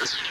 Yes.